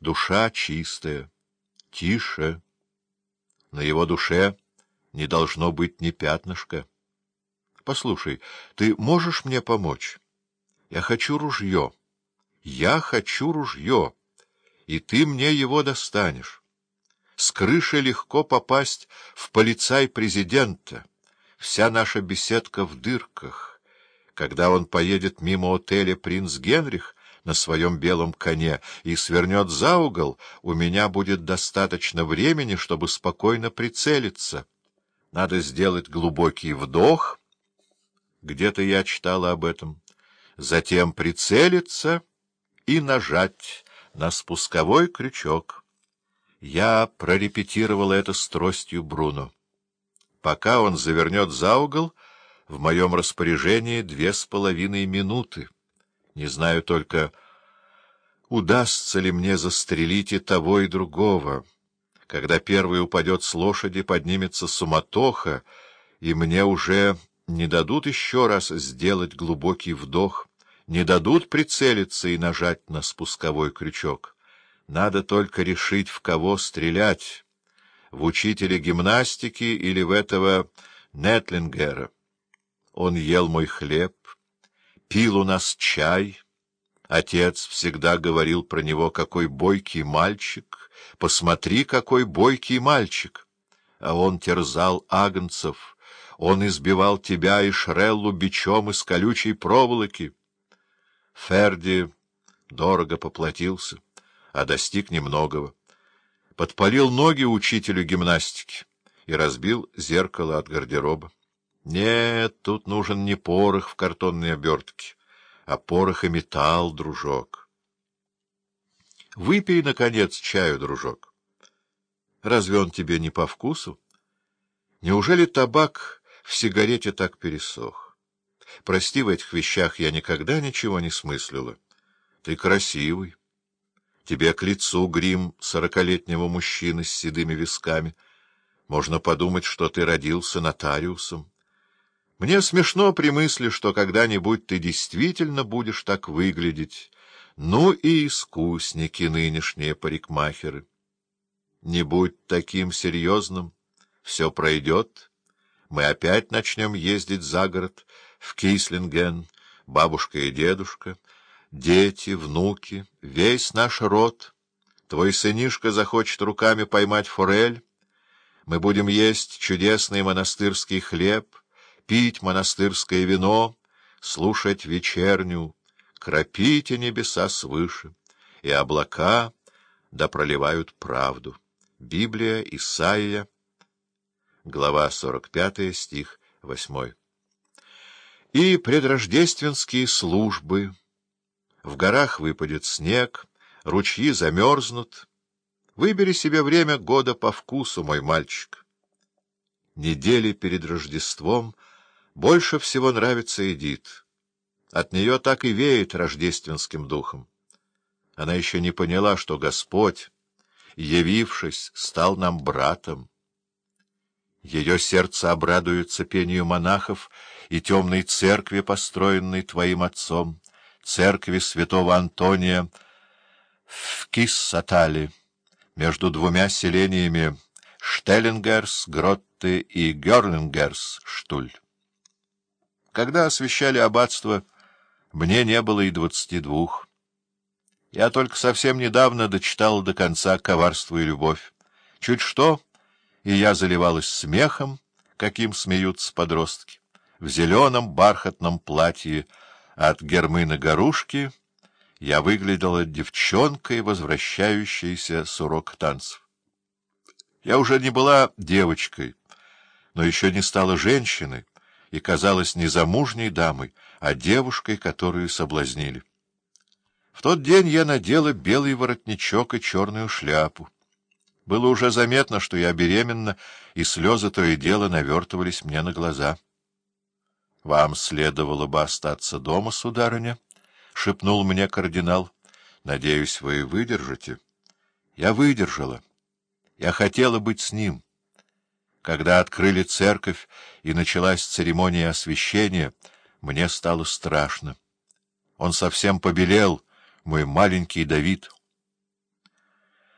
душа чистая. Тише. На его душе не должно быть ни пятнышка. Послушай, ты можешь мне помочь? Я хочу ружье. Я хочу ружье, и ты мне его достанешь. С крыши легко попасть в полицай президента. Вся наша беседка в дырках. Когда он поедет мимо отеля «Принц Генрих», на своем белом коне и свернет за угол, у меня будет достаточно времени, чтобы спокойно прицелиться. Надо сделать глубокий вдох. Где-то я читала об этом. Затем прицелиться и нажать на спусковой крючок. Я прорепетировала это с тростью Бруно. Пока он завернет за угол, в моем распоряжении две с половиной минуты. Не знаю только, удастся ли мне застрелить и того, и другого. Когда первый упадет с лошади, поднимется суматоха, и мне уже не дадут еще раз сделать глубокий вдох, не дадут прицелиться и нажать на спусковой крючок. Надо только решить, в кого стрелять, в учителя гимнастики или в этого Нетлингера. Он ел мой хлеб, пил у нас чай. Отец всегда говорил про него, какой бойкий мальчик. Посмотри, какой бойкий мальчик. А он терзал агнцев. Он избивал тебя и Шреллу бичом из колючей проволоки. Ферди дорого поплатился, а достиг немногого. Подпалил ноги учителю гимнастики и разбил зеркало от гардероба. Нет, тут нужен не порох в картонной обертке, а порох и металл, дружок. Выпей, наконец, чаю, дружок. Разве он тебе не по вкусу? Неужели табак в сигарете так пересох? Прости, в этих вещах я никогда ничего не смыслила. Ты красивый. Тебе к лицу грим сорокалетнего мужчины с седыми висками. Можно подумать, что ты родился нотариусом. Мне смешно при мысли, что когда-нибудь ты действительно будешь так выглядеть. Ну и искусники нынешние парикмахеры. Не будь таким серьезным, все пройдет. Мы опять начнем ездить за город, в Кислинген, бабушка и дедушка, дети, внуки, весь наш род. Твой сынишка захочет руками поймать форель. Мы будем есть чудесный монастырский хлеб — пить монастырское вино, слушать вечерню, кропите небеса свыше, и облака да проливают правду. Библия, Исаия, глава 45, стих 8. И предрождественские службы. В горах выпадет снег, ручьи замерзнут. Выбери себе время года по вкусу, мой мальчик. Недели перед Рождеством — больше всего нравится Эдит. От нее так и веет рождественским духом. Она еще не поняла, что Господь, явившись, стал нам братом. Ее сердце обрадуется пению монахов и темной церкви, построенной твоим отцом, церкви святого Антония в Киссатале, между двумя селениями Штеллингерс, Гротты и Герлингерс, Штуль. Когда освещали аббатство, мне не было и двадцати двух. Я только совсем недавно дочитал до конца «Коварство и любовь». Чуть что, и я заливалась смехом, каким смеются подростки. В зеленом бархатном платье от Гермына Горушки я выглядела девчонкой, возвращающейся с урока танцев. Я уже не была девочкой, но еще не стала женщиной, и казалась не замужней дамой, а девушкой, которую соблазнили. В тот день я надела белый воротничок и черную шляпу. Было уже заметно, что я беременна, и слезы то и дело навертывались мне на глаза. — Вам следовало бы остаться дома, сударыня, — шепнул мне кардинал. — Надеюсь, вы выдержите. Я выдержала. Я хотела быть с ним. Когда открыли церковь и началась церемония освящения, мне стало страшно. Он совсем побелел, мой маленький Давид —